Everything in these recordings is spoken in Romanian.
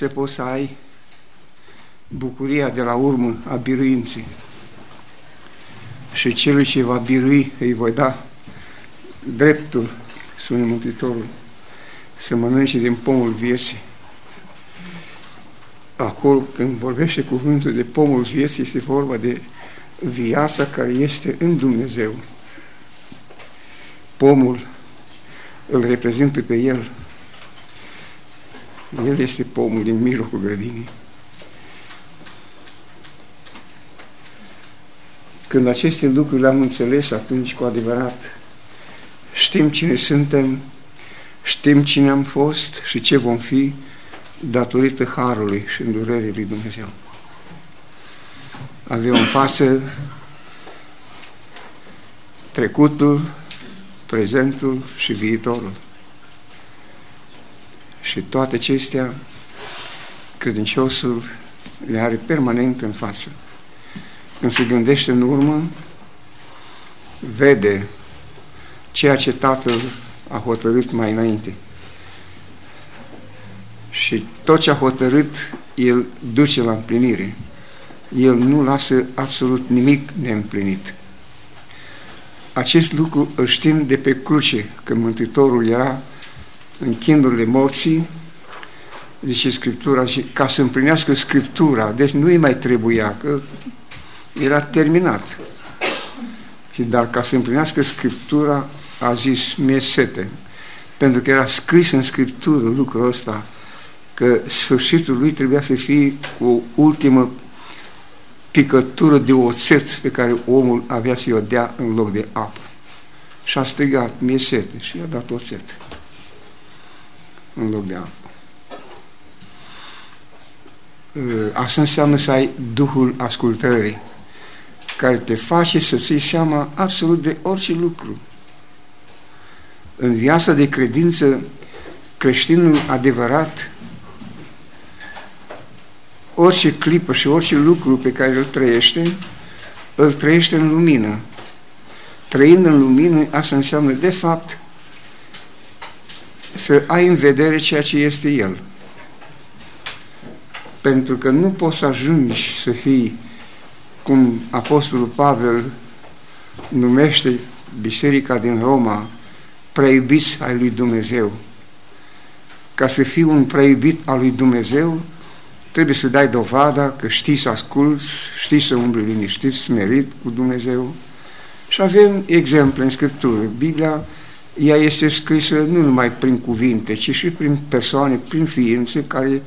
să poți să ai bucuria de la urmă a biruinței. Și celui ce va birui îi voi da dreptul, spune Mântuitorul, să mănânce din pomul vieții. Acolo, când vorbește cuvântul de pomul vieții, este vorba de viața care este în Dumnezeu. Pomul îl reprezintă pe El. El este pomul din mijlocul grădinii. Când aceste lucruri le-am înțeles, atunci cu adevărat știm cine suntem, știm cine am fost și ce vom fi datorită Harului și îndurării lui Dumnezeu. Avem în față trecutul, prezentul și viitorul. Și toate acestea credinciosul le are permanent în față. Când se gândește în urmă, vede ceea ce Tatăl a hotărât mai înainte. Și tot ce a hotărât, El duce la împlinire. El nu lasă absolut nimic neîmplinit. Acest lucru îl știm de pe cruce, când Mântuitorul era în chindurile morții, zice Scriptura, și ca să împlinească Scriptura, deci nu îi mai trebuia, că era terminat. Și dar ca să împlinească Scriptura, a zis, mie sete. Pentru că era scris în Scriptură lucrul ăsta, că sfârșitul lui trebuia să fie o ultimă picătură de oțet pe care omul avea să o dea în loc de apă. Și a strigat, mie sete, și i-a dat oțet în loc de apă. Ă, asta înseamnă să ai Duhul ascultării, care te face să ții seama absolut de orice lucru. În viața de credință, creștinul adevărat orice clipă și orice lucru pe care îl trăiește, îl trăiește în lumină. Trăind în lumină, asta înseamnă, de fapt, să ai în vedere ceea ce este El. Pentru că nu poți să ajungi să fii, cum Apostolul Pavel numește Biserica din Roma, preiubiți ai lui Dumnezeu. Ca să fii un preiubit al lui Dumnezeu, Trebuie să dai dovada că știi să asculți, știi să umbli liniștit, smerit cu Dumnezeu. Și avem exemple în Scriptură. Biblia, ea este scrisă nu numai prin cuvinte, ci și prin persoane, prin ființe care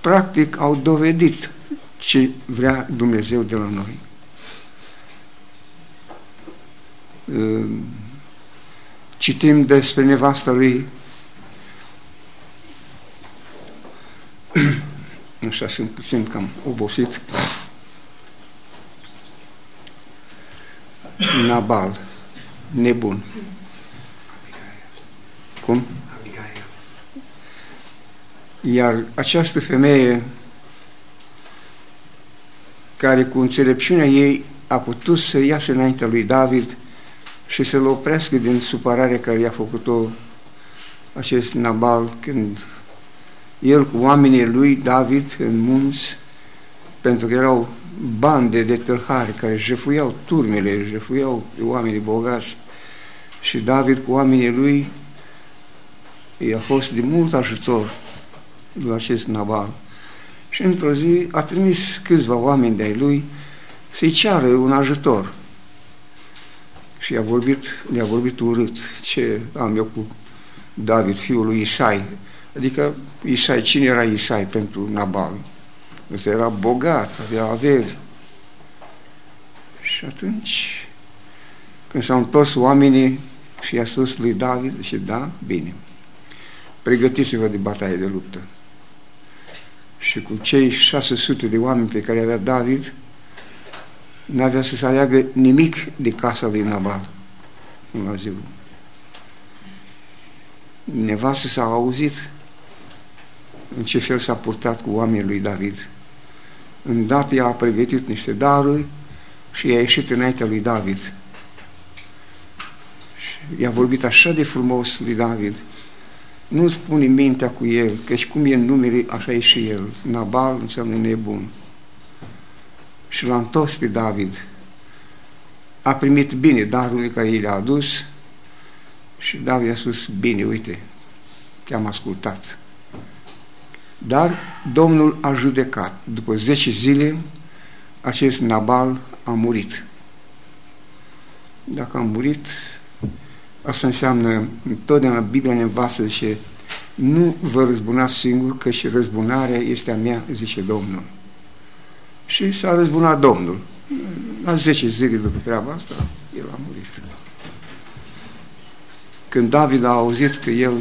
practic au dovedit ce vrea Dumnezeu de la noi. Citim despre nevasta lui Așa sunt puțin cam obosit. Nabal, nebun. Cum? Iar această femeie care cu înțelepciunea ei a putut să iasă înaintea lui David și să-l oprească din supărarea care i-a făcut-o acest Nabal când el cu oamenii lui, David, în munți, pentru că erau bande de tâlhari care jefuiau turmele, jefuiau oamenii bogați. Și David cu oamenii lui i-a fost de mult ajutor lui acest Nabal. Și într-o zi a trimis câțiva oameni de-ai lui să-i ceară un ajutor. Și i-a vorbit, le-a vorbit urât ce am eu cu David, fiul lui Isai, Adică Isai, cine era Isai pentru Nabal? Ăsta era bogat, avea averi. Și atunci, când s-au întors oamenii și i-a spus lui David, și da, bine, pregătiți-vă de bataie de luptă. Și cu cei 600 de oameni pe care avea David, n-avea să se aleagă nimic de casa lui Nabal în la ziua. Nevastă s-a auzit în ce fel s-a purtat cu oamenii lui David. Îndată ea a pregătit niște daruri și i-a ieșit înaintea lui David. Și i-a vorbit așa de frumos lui David, nu spune mintea cu el, că și cum e în numele, așa e și el. Nabal înseamnă nebun. Și l-a întors pe David. A primit bine darurile care i le-a adus și David a spus, bine, uite, te-am ascultat. Dar Domnul a judecat. După 10 zile, acest Nabal a murit. Dacă a murit, asta înseamnă, întotdeauna Biblia ne învață și nu vă răzbunați singur, că și răzbunarea este a mea, zice Domnul. Și s-a răzbunat Domnul. La 10 zile după treaba asta, el a murit. Când David a auzit că el,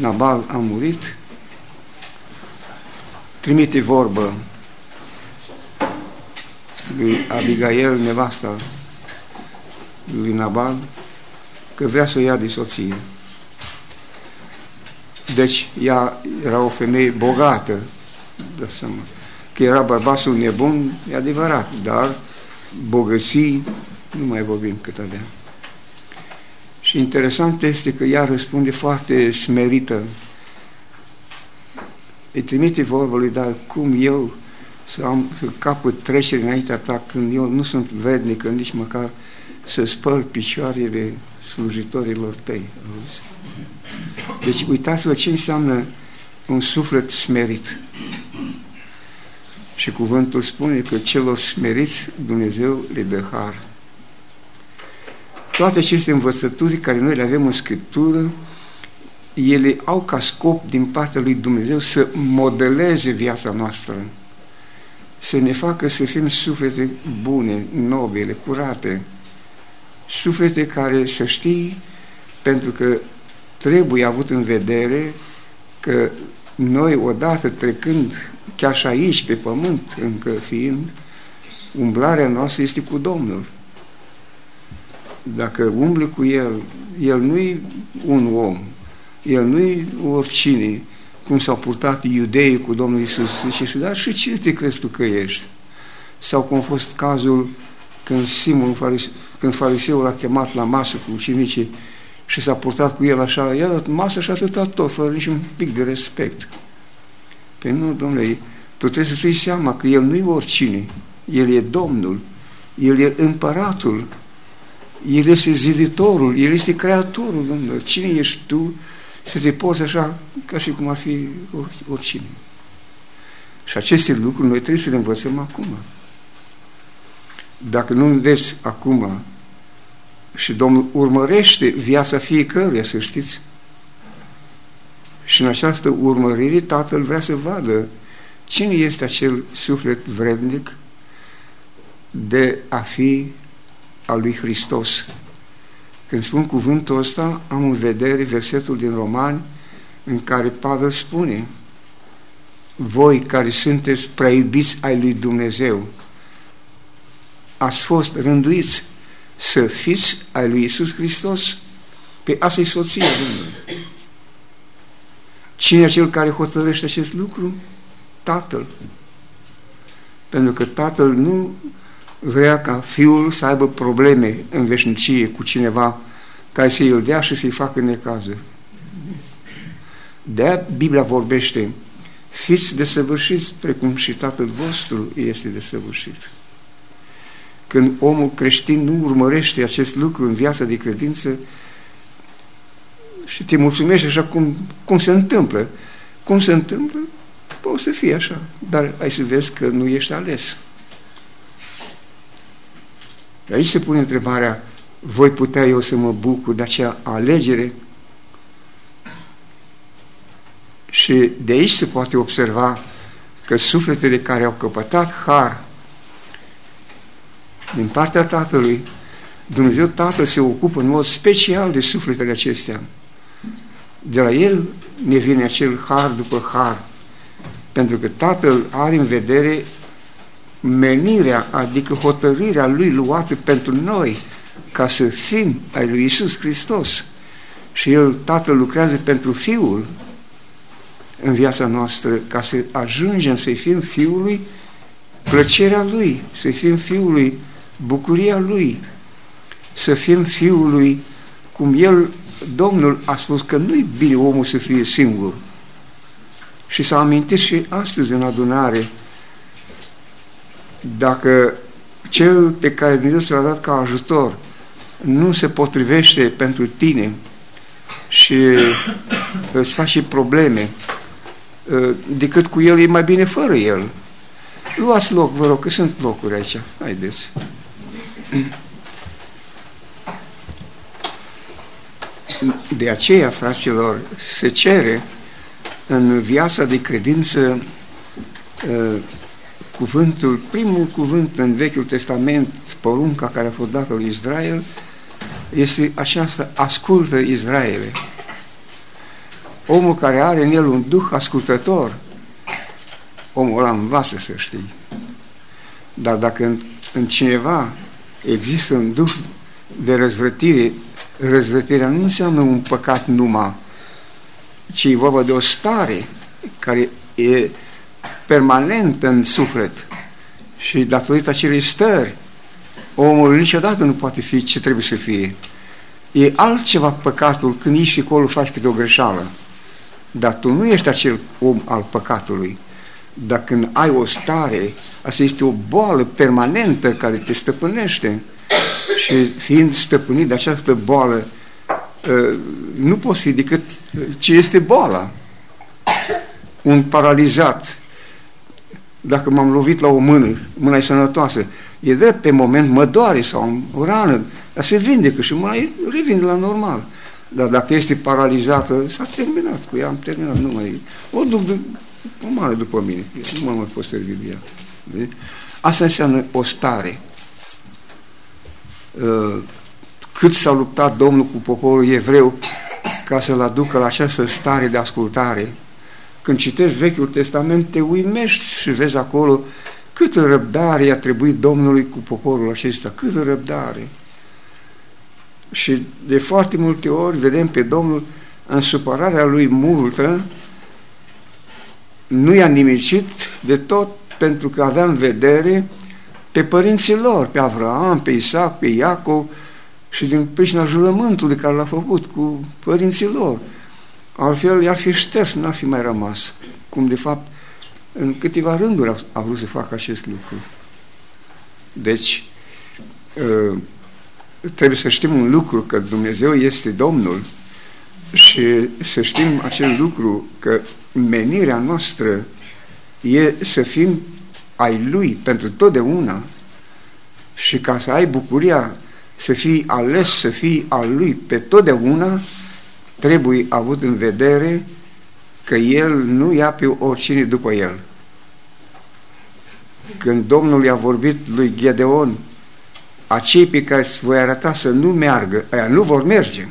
Nabal, a murit, trimite vorbă lui Abigail, nevasta lui Nabal, că vrea să o ia de soție. Deci ea era o femeie bogată, dă seama. Că era bărbatul nebun, e adevărat, dar bogății nu mai vorbim cât avea. Și interesant este că ea răspunde foarte smerită. Îi trimite vorba lui, dar cum eu să am să capăt trecere înaintea ta când eu nu sunt vednică nici măcar să spăl picioarele slujitorilor tăi. Deci uitați-vă ce înseamnă un suflet smerit. Și cuvântul spune că celor smeriți Dumnezeu le dă har. Toate aceste învățături care noi le avem în Scriptură, ele au ca scop din partea lui Dumnezeu să modeleze viața noastră, să ne facă să fim suflete bune, nobile, curate, suflete care să știi, pentru că trebuie avut în vedere că noi odată trecând chiar și aici pe pământ încă fiind, umblarea noastră este cu Domnul. Dacă umbli cu El, El nu-i un om, El nu-i oricine, cum s-au purtat iudeii cu Domnul Isus. Și dar și cine te crezi tu că ești? Sau cum a fost cazul când Simon, când fariseul a chemat la masă cu ucenicii și s-a purtat cu el așa, i-a dat masă și atâta tot, fără niciun pic de respect. Păi nu, domnule, tu trebuie să ții seama că el nu e oricine, el e Domnul, el e împăratul, el este ziditorul, el este creatorul, domnule. Cine ești tu să te poți așa ca și cum ar fi oricine? Și aceste lucruri noi trebuie să le învățăm acum. Dacă nu înveți acum și Domnul urmărește viața fiecăruia, să știți, și în această urmărire Tatăl vrea să vadă cine este acel suflet vrednic de a fi al lui Hristos. Când spun cuvântul ăsta, am în vedere versetul din Romani în care Pavel spune voi care sunteți prea iubiți ai lui Dumnezeu, ați fost rânduiți să fiți ai lui Isus Hristos, pe asta e soția Domnului. Cine e cel care hotărăște acest lucru? Tatăl. Pentru că Tatăl nu vrea ca Fiul să aibă probleme în veșnicie cu cineva care să îl dea și să-i facă necazuri. de Biblia vorbește, fiți desăvârșiți precum și Tatăl vostru este desăvârșit. Când omul creștin nu urmărește acest lucru în viața de credință și te mulțumește așa cum, cum se întâmplă, cum se întâmplă, poate să fie așa, dar ai să vezi că nu ești ales. Aici se pune întrebarea, voi putea eu să mă bucur de acea alegere? Și de aici se poate observa că sufletele care au căpătat har din partea Tatălui, Dumnezeu Tatăl se ocupă în mod special de sufletele acestea. De la El ne vine acel har după har, pentru că Tatăl are în vedere menirea, adică hotărârea Lui luată pentru noi, ca să fim ai Lui Isus Hristos. Și El, Tatăl, lucrează pentru Fiul în viața noastră, ca să ajungem să-i fim Fiului plăcerea Lui, să-i fim Fiului bucuria Lui, să fim Fiului cum El Domnul a spus că nu-i bine omul să fie singur. Și s-a amintit și astăzi în adunare, dacă cel pe care Dumnezeu s-l-a dat ca ajutor nu se potrivește pentru tine și îți face probleme, ă, decât cu el e mai bine fără el. Luați loc, vă rog, că sunt locuri aici. Haideți. De aceea, fraților, se cere în viața de credință uh, cuvântul, primul cuvânt în Vechiul Testament, porunca care a fost dată lui Israel, este aceasta, ascultă Israele. Omul care are în el un duh ascultător, omul ăla învață să știi. Dar dacă în, în cineva există un duh de răzvrătire, răzvrătirea nu înseamnă un păcat numai, ci e vorba de o stare care e permanentă în suflet și datorită acelei stări, omul niciodată nu poate fi ce trebuie să fie. E altceva păcatul când ești și acolo faci câte o greșeală. Dar tu nu ești acel om al păcatului. Dar când ai o stare, asta este o boală permanentă care te stăpânește și fiind stăpânit de această boală, ă, nu poți fi decât ce este boala. Un paralizat, dacă m-am lovit la o mână, mâna e sănătoasă, e drept pe moment, mă doare sau o rană, dar se vindecă și mâna revine la normal. Dar dacă este paralizată, s-a terminat cu ea, am terminat, nu mai O duc de, o mare după mine, nu mă mai pot servi de ea. Asta înseamnă o stare. Uh, cât s-a luptat Domnul cu poporul evreu ca să-l aducă la această stare de ascultare. Când citești Vechiul Testament, te uimești și vezi acolo câtă răbdare a trebuit Domnului cu poporul acesta, câtă răbdare. Și de foarte multe ori vedem pe Domnul în supărarea lui multă, nu i-a nimicit de tot pentru că avea în vedere pe părinții lor, pe Avraam, pe Isaac, pe Iacov și din pricina jurământului care l-a făcut cu părinții lor. Altfel i-ar fi șters, n-ar fi mai rămas. Cum de fapt în câteva rânduri a vrut să facă acest lucru. Deci, ă, trebuie să știm un lucru, că Dumnezeu este Domnul și să știm acel lucru, că menirea noastră e să fim ai Lui pentru totdeauna și ca să ai bucuria să fii ales, să fii al Lui pe totdeauna, trebuie avut în vedere că El nu ia pe oricine după El. Când Domnul i-a vorbit lui Gedeon, acei pe care îți voi arăta să nu meargă, aia nu vor merge.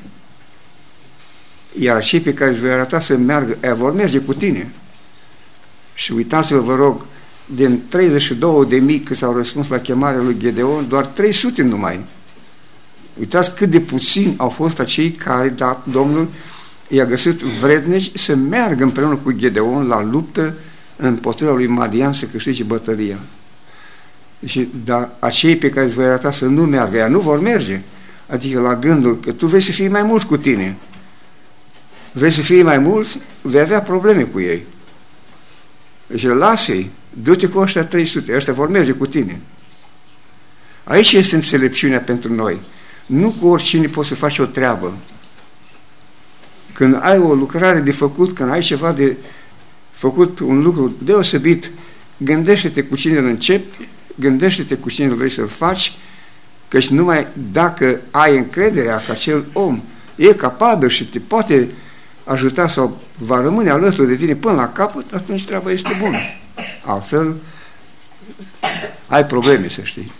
Iar acei pe care îți voi arăta să meargă, aia vor merge cu tine. Și uitați-vă, vă rog, din 32 de mii că s-au răspuns la chemarea lui Gedeon, doar 300 numai. Uitați cât de puțini au fost acei care da, Domnul i-a găsit vrednici să meargă împreună cu Gedeon la luptă împotriva lui Madian să câștige bătălia. Și dar acei pe care îți voi arăta să nu meargă, ea nu vor merge. Adică la gândul că tu vrei să fii mai mulți cu tine. Vrei să fii mai mulți, vei avea probleme cu ei. Deci lasă-i, du-te cu ăștia 300, ăștia vor merge cu tine. Aici este înțelepciunea pentru noi. Nu cu oricine poți să faci o treabă. Când ai o lucrare de făcut, când ai ceva de făcut, un lucru deosebit, gândește-te cu cine îl începi, gândește-te cu cine vrei să-l faci, căci numai dacă ai încrederea că acel om e capabil și te poate ajuta sau va rămâne alături de tine până la capăt, atunci treaba este bună. Altfel, ai probleme, să știi.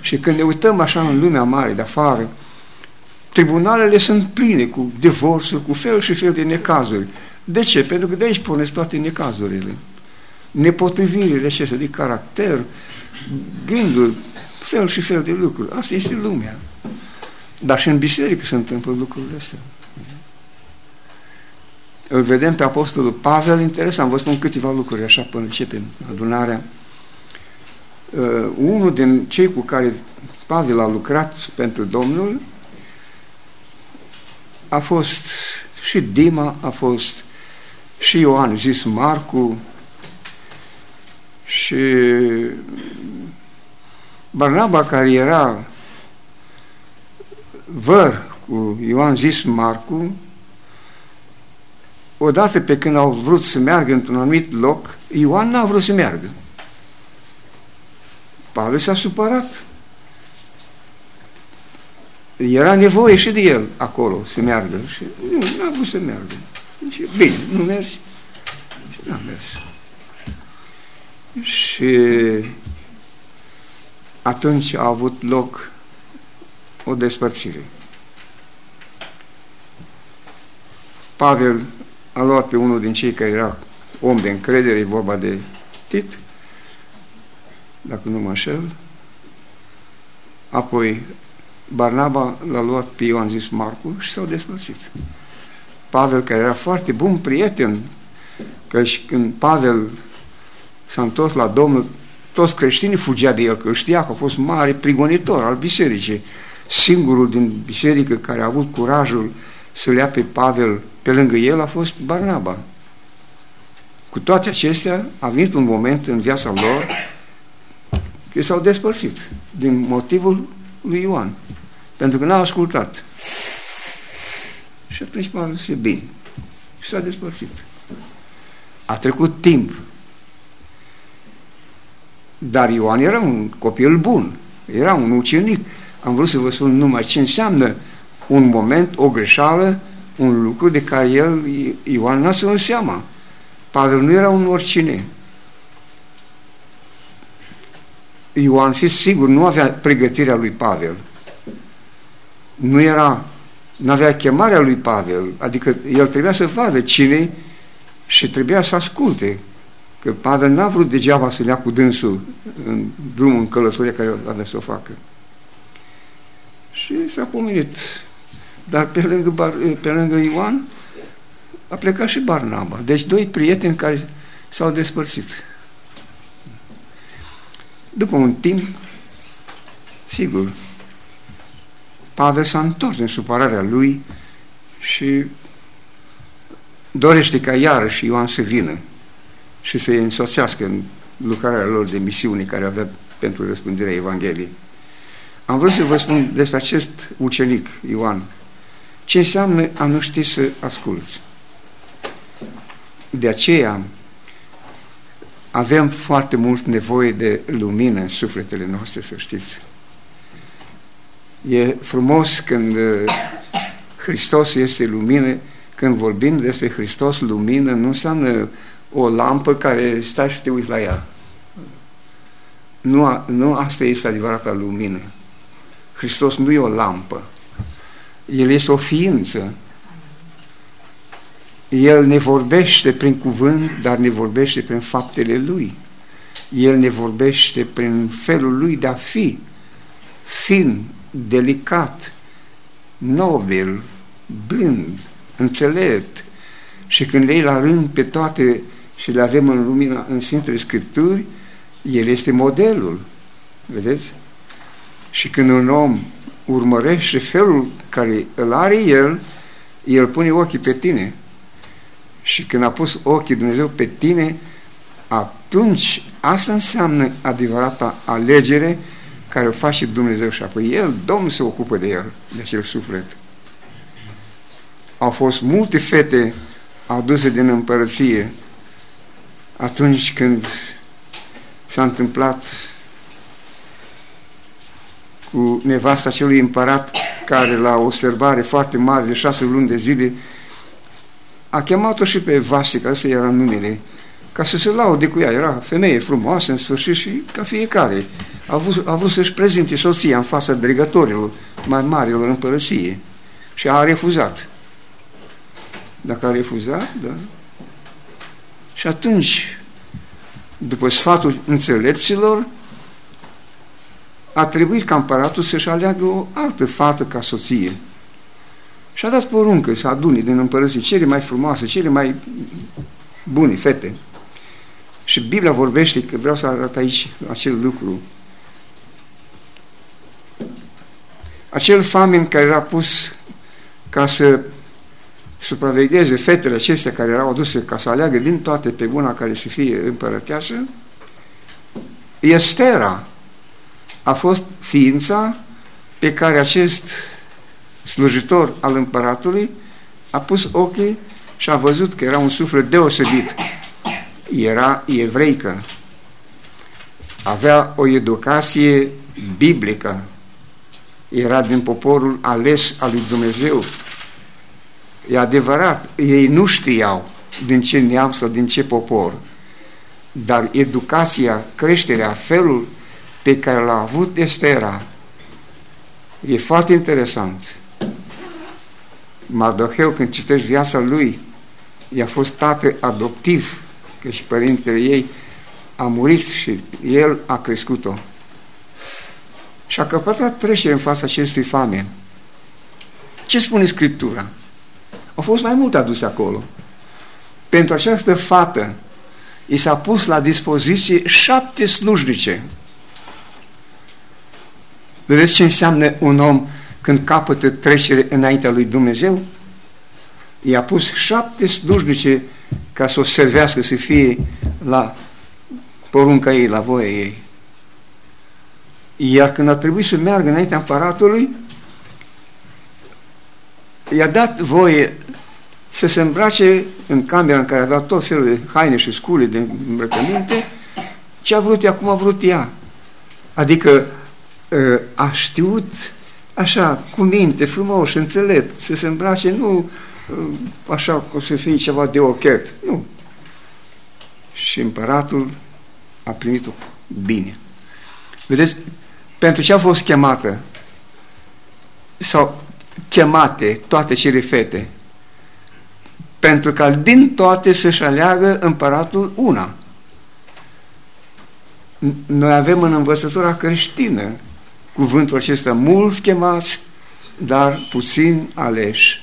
Și când ne uităm așa în lumea mare de afară, tribunalele sunt pline cu divorțuri, cu fel și fel de necazuri. De ce? Pentru că de aici pornesc toate necazurile. Nepotrivirile acestea de caracter, gânduri, fel și fel de lucruri. Asta este lumea. Dar și în biserică se întâmplă lucrurile astea îl vedem pe Apostolul Pavel, interesant, vă spun câteva lucruri așa până începem adunarea. Uh, unul din cei cu care Pavel a lucrat pentru Domnul a fost și Dima, a fost și Ioan zis Marcu și Barnaba care era văr cu Ioan zis Marcu, odată pe când au vrut să meargă într-un anumit loc, Ioan n-a vrut să meargă. Pavel s-a supărat. Era nevoie și de el acolo să meargă și nu, n-a vrut să meargă. Și bine, nu mergi? Și n-a mers. Și atunci a avut loc o despărțire. Pavel a luat pe unul din cei care era om de încredere, e vorba de Tit, dacă nu mă înșel, apoi Barnaba l-a luat pe Ioan zis Marcu și s-au despărțit. Pavel, care era foarte bun prieten, că și când Pavel s-a întors la Domnul, toți creștinii fugea de el, că știa că a fost mare prigonitor al bisericii. Singurul din biserică care a avut curajul să-l ia pe Pavel pe lângă el a fost Barnaba. Cu toate acestea, a venit un moment în viața lor că s-au despărțit din motivul lui Ioan. Pentru că n-au ascultat. Și atunci m-a zis, bine. Și s-a despărțit. A trecut timp. Dar Ioan era un copil bun. Era un ucenic. Am vrut să vă spun numai ce înseamnă un moment, o greșeală, un lucru de care el, Ioan, n-a să seama. Pavel nu era un oricine. Ioan, fiți sigur, nu avea pregătirea lui Pavel. Nu era, nu avea chemarea lui Pavel, adică el trebuia să vadă cine și trebuia să asculte. Că Pavel n-a vrut degeaba să ia cu dânsul în drumul în călătorie care avea să o facă. Și s-a pomenit. Dar pe lângă, Bar, pe lângă Ioan a plecat și Barnaba. Deci doi prieteni care s-au despărțit. După un timp, sigur, Pavel s-a întors în supărarea lui și dorește ca iarăși Ioan să vină și să-i însoțească în lucrarea lor de misiune care avea pentru răspândirea Evangheliei. Am vrut să vă spun despre acest ucenic, Ioan, ce înseamnă a nu ști să asculți. De aceea, avem foarte mult nevoie de lumină în sufletele noastre, să știți. E frumos când uh, Hristos este lumină, când vorbim despre Hristos lumină, nu înseamnă o lampă care stai și te uiți la ea. Nu, nu asta este adevărata lumină. Hristos nu e o lampă. El este o ființă el ne vorbește prin cuvânt, dar ne vorbește prin faptele Lui. El ne vorbește prin felul Lui de a fi, fin, delicat, nobil, blând, înțelept. Și când le iei la rând pe toate și le avem în lumina, în Sfintele Scripturi, El este modelul. Vedeți? Și când un om urmărește felul care îl are el, el pune ochii pe tine și când a pus ochii Dumnezeu pe tine, atunci asta înseamnă adevărata alegere care o face Dumnezeu și apoi El, Domnul se ocupă de el, de acel suflet. Au fost multe fete aduse din împărăție atunci când s-a întâmplat cu nevasta celui împărat care la o sărbare foarte mare de șase luni de zile a chemat-o și pe Vasica, ăsta era numele, ca să se laude cu ea. Era femeie frumoasă în sfârșit și ca fiecare. A vrut, a vrut să-și prezinte soția în fața dregătorilor mai marilor împărăție. Și a refuzat. Dacă a refuzat, da. Și atunci, după sfatul înțelepților, a trebuit ca împăratul să-și aleagă o altă fată ca soție. Și a dat poruncă să adune din împărății cele mai frumoase, cele mai bune fete. Și Biblia vorbește, că vreau să arăt aici acel lucru. Acel famen care era pus ca să supravegheze fetele acestea care erau aduse ca să aleagă din toate pe una care să fie împărăteasă, Estera a fost ființa pe care acest slujitor al împăratului a pus ochii și a văzut că era un suflet deosebit. Era evreică. Avea o educație biblică. Era din poporul ales al lui Dumnezeu. E adevărat, ei nu știau din ce neam sau din ce popor, dar educația, creșterea, felul pe care l-a avut Estera e foarte interesant. Mardoheu, când citești viața lui, i-a fost tată adoptiv, că și părintele ei a murit și el a crescut-o. Și a căpătat trecere în fața acestui famen. Ce spune Scriptura? Au fost mai mult aduse acolo. Pentru această fată i s-a pus la dispoziție șapte slujnice. Vedeți ce înseamnă un om când capătă trecere înaintea lui Dumnezeu? I-a pus șapte slujnice ca să o servească, să fie la porunca ei, la voia ei. Iar când a trebuit să meargă înaintea împăratului, i-a dat voie să se îmbrace în camera în care avea tot felul de haine și scule de îmbrăcăminte, ce a vrut ea, cum a vrut ea. Adică ă, a știut așa, cu minte, frumos, înțelept, să se îmbrace, nu ă, așa cum să fie ceva de ochet, nu. Și împăratul a primit-o bine. Vedeți, pentru ce a fost chemată sau chemate toate cele fete? Pentru ca din toate să-și aleagă împăratul una. Noi avem în învățătura creștină cuvântul acesta, mulți chemați, dar puțin aleși.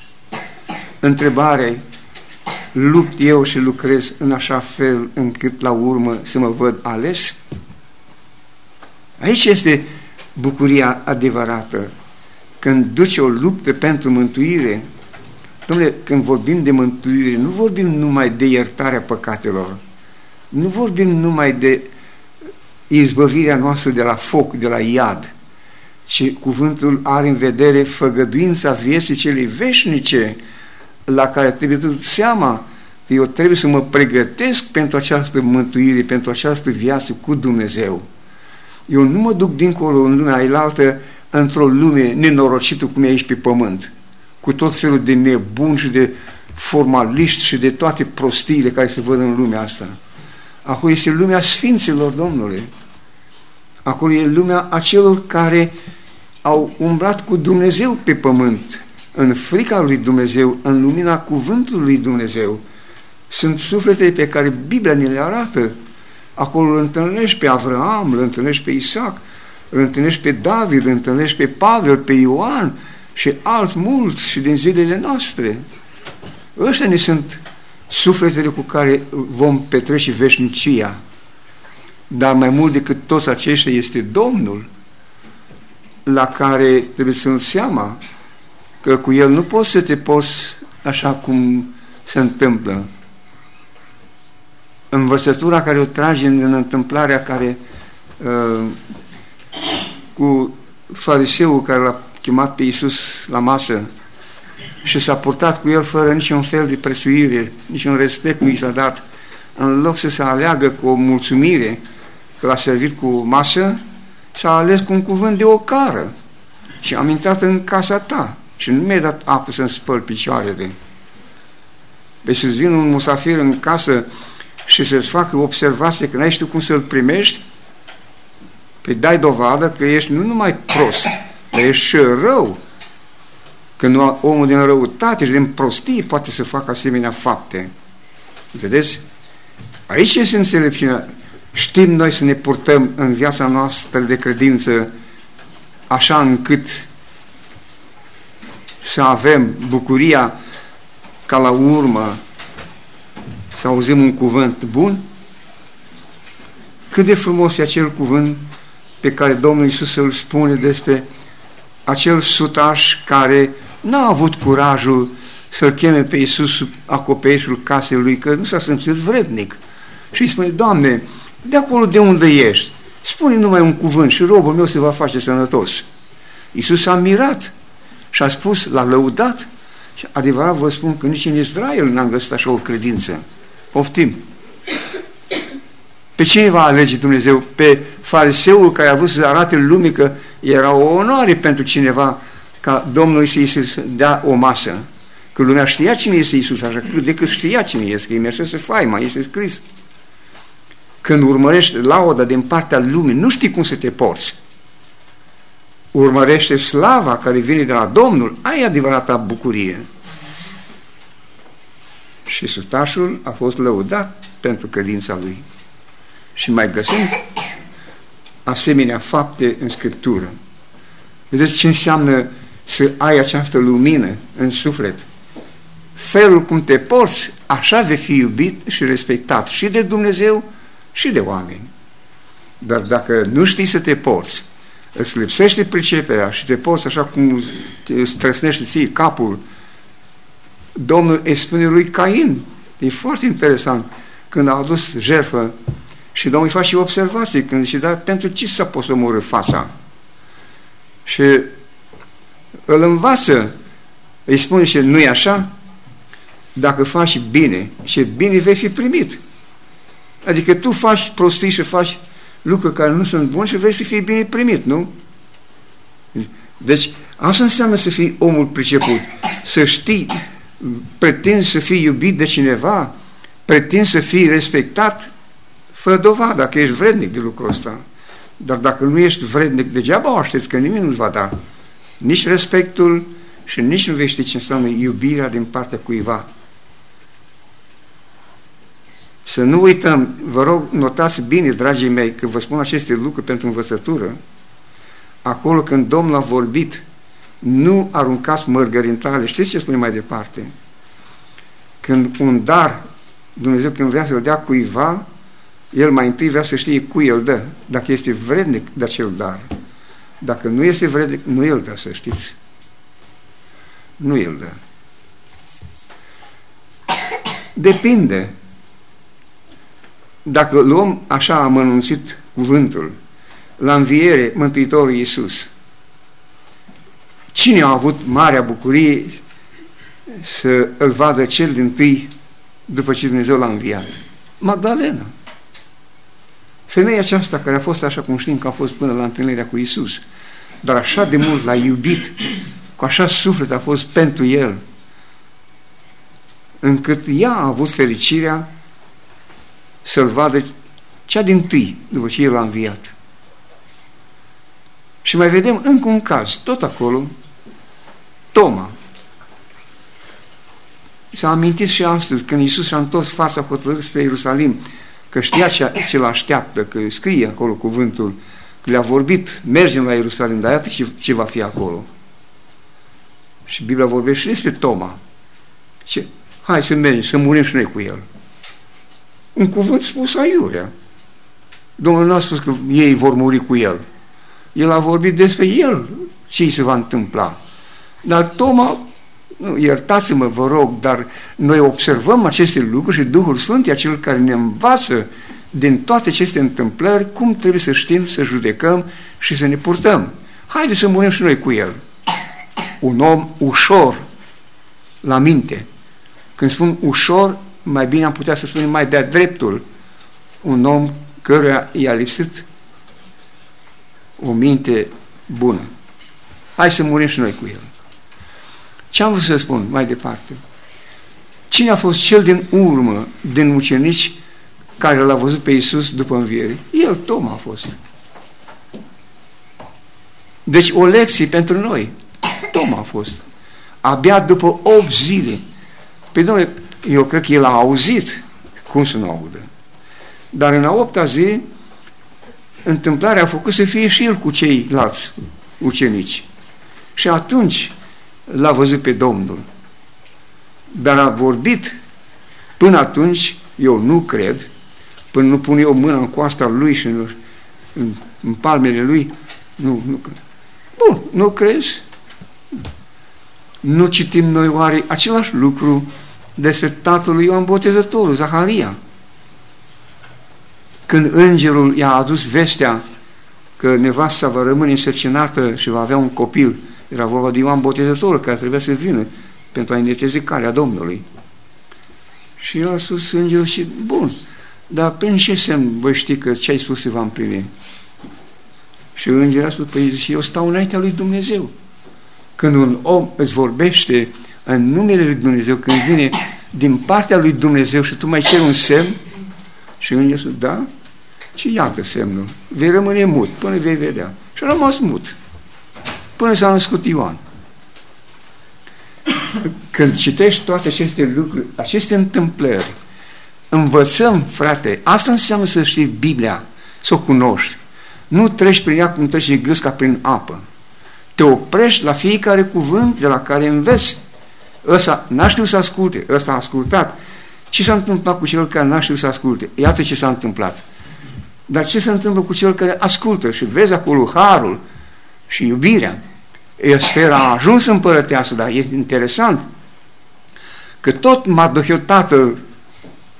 Întrebare, lupt eu și lucrez în așa fel încât la urmă să mă văd ales? Aici este bucuria adevărată. Când duci o luptă pentru mântuire, domnule, când vorbim de mântuire, nu vorbim numai de iertarea păcatelor, nu vorbim numai de izbăvirea noastră de la foc, de la iad, ci cuvântul are în vedere făgăduința vieții celei veșnice, la care trebuie să seama că eu trebuie să mă pregătesc pentru această mântuire, pentru această viață cu Dumnezeu. Eu nu mă duc dincolo în lumea ailaltă într-o lume nenorocită cum e aici pe pământ, cu tot felul de nebuni și de formaliști și de toate prostiile care se văd în lumea asta. Acolo este lumea Sfinților, Domnule. Acolo e lumea acelor care au umblat cu Dumnezeu pe pământ, în frica lui Dumnezeu, în lumina cuvântului lui Dumnezeu. Sunt suflete pe care Biblia ne le arată. Acolo îl întâlnești pe Avram, îl întâlnești pe Isaac, îl întâlnești pe David, îl întâlnești pe Pavel, pe Ioan și alți mulți și din zilele noastre. Ăștia ne sunt sufletele cu care vom petrece veșnicia. Dar mai mult decât toți aceștia este Domnul, la care trebuie să-l seama că cu el nu poți să te poți așa cum se întâmplă. Învățătura care o trage în întâmplarea care uh, cu fariseul care l-a chemat pe Iisus la masă și s-a purtat cu el fără niciun fel de presuire, niciun respect nu i s-a dat, în loc să se aleagă cu o mulțumire că l-a servit cu masă, s-a ales cu un cuvânt de ocară și am intrat în casa ta și nu mi-ai dat apă să-mi spăl picioarele. Deci să-ți vină un musafir în casă și să-ți facă observație că n-ai știu cum să-l primești, Păi dai dovadă că ești nu numai prost, dar ești și rău. Că nu, omul din răutate și din prostie poate să facă asemenea fapte. Vedeți? Aici este înțelepciunea. Știm noi să ne purtăm în viața noastră de credință așa încât să avem bucuria ca la urmă să auzim un cuvânt bun? Cât de frumos e acel cuvânt pe care Domnul Iisus îl spune despre acel sutaș care n-a avut curajul să-l cheme pe Iisus sub acoperișul casei lui, că nu s-a simțit vrednic. Și îi spune, Doamne, de acolo de unde ești, spune numai un cuvânt și robul meu se va face sănătos. Iisus a mirat și a spus, l-a lăudat. Și adevărat vă spun că nici în Israel n-am găsit așa o credință. Poftim. Pe cine va alege Dumnezeu? Pe fariseul care a vrut să arate lumii că era o onoare pentru cineva ca Domnul să-i se dea o masă. Că lumea știa cine este Isus, așa cât de cât știa cine este, că îi mersese faima, este scris. Când urmărești lauda din partea lumii, nu știi cum să te porți. Urmărește slava care vine de la Domnul, ai adevărata bucurie. Și sutașul a fost lăudat pentru credința lui. Și mai găsim asemenea fapte în Scriptură. Vedeți ce înseamnă să ai această lumină în suflet. Felul cum te porți, așa vei fi iubit și respectat și de Dumnezeu și de oameni. Dar dacă nu știi să te porți, îți lipsește priceperea și te porți așa cum te străsnește ție capul, Domnul îi spune lui Cain, e foarte interesant, când a adus jertfă și Domnul îi face observații, când zice, dar pentru ce să poți omorâ fața? Și îl învață, îi spune și nu e așa? Dacă faci bine, și bine vei fi primit. Adică tu faci prostii și faci lucruri care nu sunt bune și vrei să fii bine primit, nu? Deci, asta înseamnă să fii omul priceput, să știi, pretinzi să fii iubit de cineva, pretinzi să fii respectat, fără dovadă, dacă ești vrednic de lucrul ăsta. Dar dacă nu ești vrednic, degeaba o aștepți, că nimeni nu-ți va da nici respectul și nici nu vei ști ce înseamnă iubirea din partea cuiva. Să nu uităm, vă rog, notați bine, dragii mei, că vă spun aceste lucruri pentru învățătură, acolo când Domnul a vorbit, nu aruncați mărgărintale. Știți ce spune mai departe? Când un dar, Dumnezeu când vrea să-l dea cuiva, el mai întâi vrea să știe cui îl dă, dacă este vrednic de acel dar. Dacă nu este vrednic, nu el dă, să știți. Nu el dă. Depinde. Dacă luăm așa amănunțit cuvântul, la înviere Mântuitorul Iisus, cine a avut marea bucurie să îl vadă cel din tâi după ce Dumnezeu l-a înviat? Magdalena. Femeia aceasta care a fost, așa cum știm, că a fost până la întâlnirea cu Isus, dar așa de mult l-a iubit, cu așa suflet a fost pentru el, încât ea a avut fericirea să-l vadă cea din tâi, după ce el a înviat. Și mai vedem încă un caz, tot acolo, Toma. S-a amintit și astăzi, când Iisus și-a întors fața hotărât spre Ierusalim, că știa ce, ce l-așteaptă, că scrie acolo cuvântul, că le-a vorbit, mergem la Ierusalim, dar iată ce, ce va fi acolo. Și Biblia vorbește și despre Toma. Ce? Hai să mergem, să murim și noi cu el. Un cuvânt spus aiurea. Domnul nu a spus că ei vor muri cu el. El a vorbit despre el, ce se va întâmpla. Dar Toma nu, iertați-mă, vă rog, dar noi observăm aceste lucruri și Duhul Sfânt e acel care ne învață din toate aceste întâmplări cum trebuie să știm să judecăm și să ne purtăm. Haideți să murim și noi cu El. Un om ușor la minte. Când spun ușor, mai bine am putea să spunem mai de-a dreptul. Un om căruia i-a lipsit o minte bună. Hai să murim și noi cu El. Ce am vrut să spun mai departe? Cine a fost cel din urmă, din ucenici, care l-a văzut pe Iisus după înviere? El, Tom, a fost. Deci o lecție pentru noi. Tom a fost. Abia după 8 zile. Pe domnule, eu cred că el a auzit. Cum să nu audă? Dar în a opta zi, întâmplarea a făcut să fie și el cu ceilalți ucenici. Și atunci l-a văzut pe Domnul. Dar a vorbit până atunci, eu nu cred, până nu pun eu mâna în coasta lui și în, în, în palmele lui, nu, nu cred. Bun, nu crezi? Nu citim noi oare același lucru despre tatăl lui Ioan Botezătorul, Zaharia? Când îngerul i-a adus vestea că nevasta va rămâne însărcinată și va avea un copil, era vorba de Ioan Botezătorul care trebuia să vină pentru a netezi calea Domnului. Și el a spus îngerul și, bun, dar prin ce semn voi ști că ce ai spus se va împlini? Și îngerul a spus, păi și eu stau înaintea lui Dumnezeu. Când un om îți vorbește în numele lui Dumnezeu, când vine din partea lui Dumnezeu și tu mai ceri un semn, și îngerul a spus, da, și iată semnul. Vei rămâne mut până vei vedea. Și a rămas mut. Până s-a născut Ioan. Când citești toate aceste lucruri, aceste întâmplări, învățăm, frate, asta înseamnă să știi Biblia, să o cunoști. Nu treci prin ea cum treci gâsca prin apă. Te oprești la fiecare cuvânt de la care înveți. Ăsta n-a știut să asculte, ăsta a ascultat. Ce s-a întâmplat cu cel care n-a știut să asculte? Iată ce s-a întâmplat. Dar ce se întâmplă cu cel care ascultă și vezi acolo harul și iubirea? Estera a ajuns împărăteasă, dar e interesant că tot Mardoheu tatăl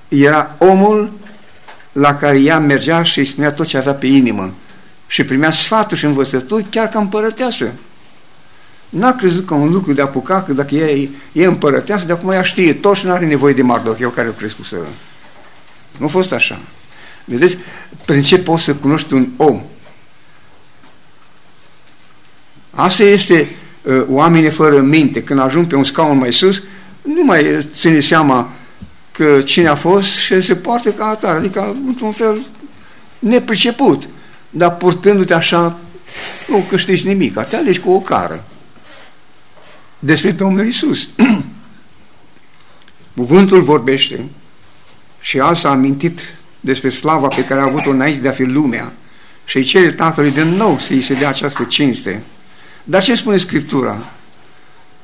era omul la care ea mergea și îi spunea tot ce avea pe inimă și primea sfaturi și învățături chiar ca împărăteasă. N-a crezut că un lucru de apucat, că dacă e, e împărăteasă, de acum ea știe tot și nu are nevoie de Mardoheu care o crescut să... Nu a fost așa. Vedeți? Prin ce poți să cunoști un om? Asta este uh, oamenii fără minte. Când ajung pe un scaun mai sus, nu mai ține seama că cine a fost și se poartă ca atare, adică într-un fel nepriceput. Dar purtându-te așa, nu câștigi nimic, te alegi cu o cară. Despre Domnul Isus. Cuvântul vorbește și asta a amintit despre slava pe care a avut-o înainte de a fi lumea și îi cere Tatălui de nou să îi se dea această cinste. Dar ce spune Scriptura?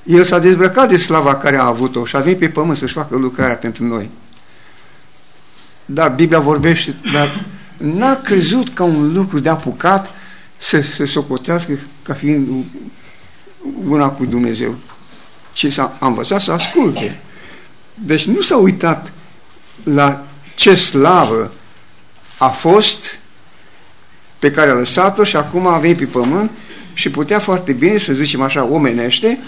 El s-a dezbrăcat de slava care a avut-o și a venit pe pământ să-și facă lucrarea pentru noi. Dar Biblia vorbește, dar n-a crezut ca un lucru de apucat să se socotească ca fiind una cu Dumnezeu. Ce s-a învățat să asculte. Deci nu s-a uitat la ce slavă a fost pe care a lăsat-o și acum a venit pe pământ și putea foarte bine, să zicem așa, omenește,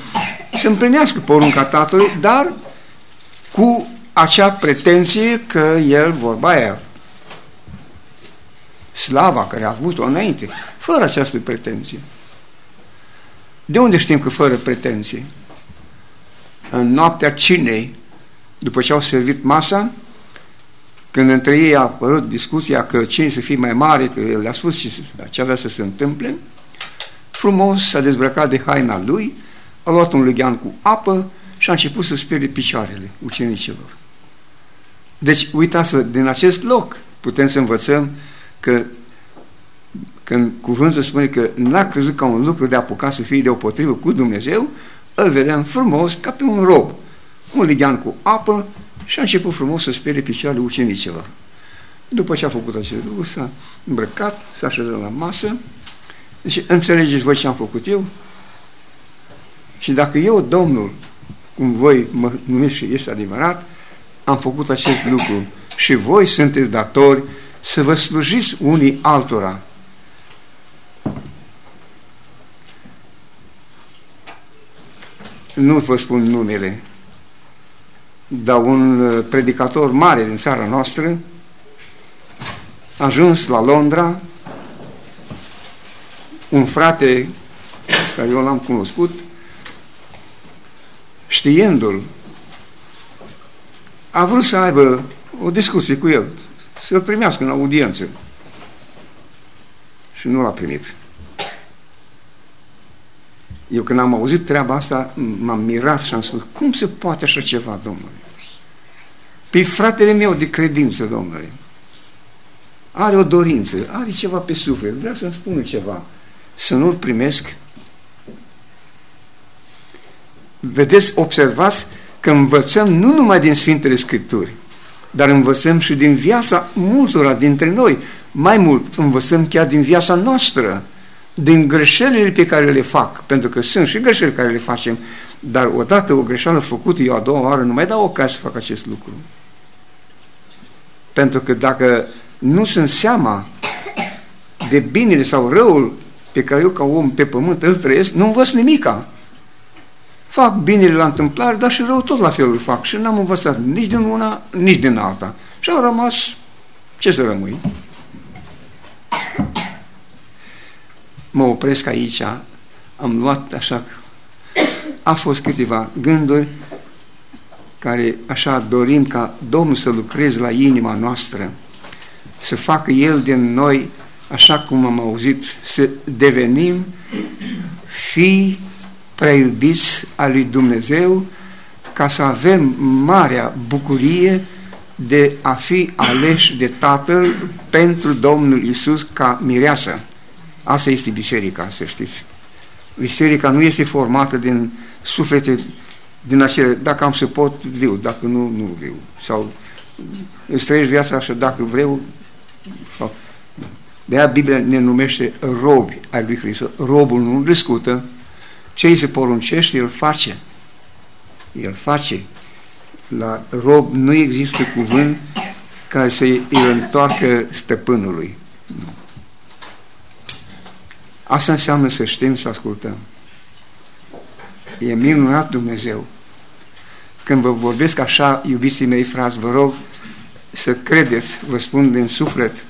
să împlinească porunca tatălui, dar cu acea pretenție că el vorba aia. Slava care a avut-o înainte, fără această pretenție. De unde știm că fără pretenție? În noaptea cinei, după ce au servit masa, când între ei a apărut discuția că cine să fie mai mare, că el le-a spus ce avea să se întâmple, frumos s-a dezbrăcat de haina lui, a luat un leghean cu apă și a început să sperie picioarele ucenicilor. Deci, uitați din acest loc putem să învățăm că când cuvântul spune că n-a crezut ca un lucru de apucat să fie deopotrivă cu Dumnezeu, îl vedeam frumos ca pe un rob. Un lighean cu apă și a început frumos să spere picioarele ucenicilor. După ce a făcut acest lucru, s-a îmbrăcat, s-a așezat la masă. Deci, înțelegeți voi ce am făcut eu? Și dacă eu, Domnul, cum voi mă numesc și este adevărat, am făcut acest lucru și voi sunteți datori să vă slujiți unii altora. Nu vă spun numele, dar un uh, predicator mare din țara noastră a ajuns la Londra, un frate care eu l-am cunoscut, știindu-l, a vrut să aibă o discuție cu el, să-l primească în audiență. Și nu l-a primit. Eu când am auzit treaba asta, m-am mirat și am spus, cum se poate așa ceva, domnule? Pe fratele meu de credință, domnule. Are o dorință, are ceva pe suflet, vrea să-mi spună ceva. Să nu-l primesc. Vedeți, observați că învățăm nu numai din Sfintele Scripturi, dar învățăm și din viața multora dintre noi. Mai mult, învățăm chiar din viața noastră din greșelile pe care le fac, pentru că sunt și greșeli care le facem, Dar odată o greșeală făcută eu a doua oară, nu mai dau ocazie să fac acest lucru. Pentru că dacă nu sunt seama de binele sau răul pe care eu ca om pe pământ îl trăiesc, nu învăț nimica. Fac binele la întâmplare, dar și rău tot la fel îl fac și n-am învățat nici din una, nici din alta. Și au rămas, ce să rămâi? Mă opresc aici, am luat așa, a fost câteva gânduri care așa dorim ca Domnul să lucreze la inima noastră, să facă El din noi, așa cum am auzit, să devenim fii prea iubiți al lui Dumnezeu, ca să avem marea bucurie de a fi aleși de Tatăl pentru Domnul Isus ca mireasă. Asta este biserica, să știți. Biserica nu este formată din suflete din acele, dacă am să pot, viu, dacă nu, nu viu. Sau îți trăiești viața așa, dacă vreau, sau... De aia Biblia ne numește robi ai lui Hristos. Robul nu discută, ce îi se poruncește, el face. El face. La rob nu există cuvânt care să îi întoarcă stăpânului. Nu. Asta înseamnă să știm să ascultăm. E minunat Dumnezeu. Când vă vorbesc așa, iubiții mei frați, vă rog să credeți, vă spun din suflet,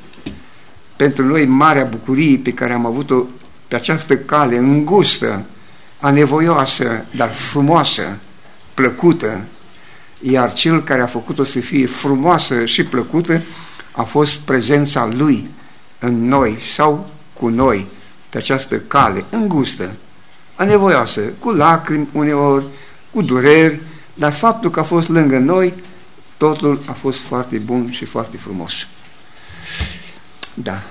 pentru noi marea bucurie pe care am avut-o pe această cale îngustă, anevoioasă, dar frumoasă, plăcută, iar cel care a făcut-o să fie frumoasă și plăcută a fost prezența Lui în noi sau cu noi pe această cale îngustă, anevoioasă, cu lacrimi uneori, cu dureri, dar faptul că a fost lângă noi, totul a fost foarte bun și foarte frumos. Da.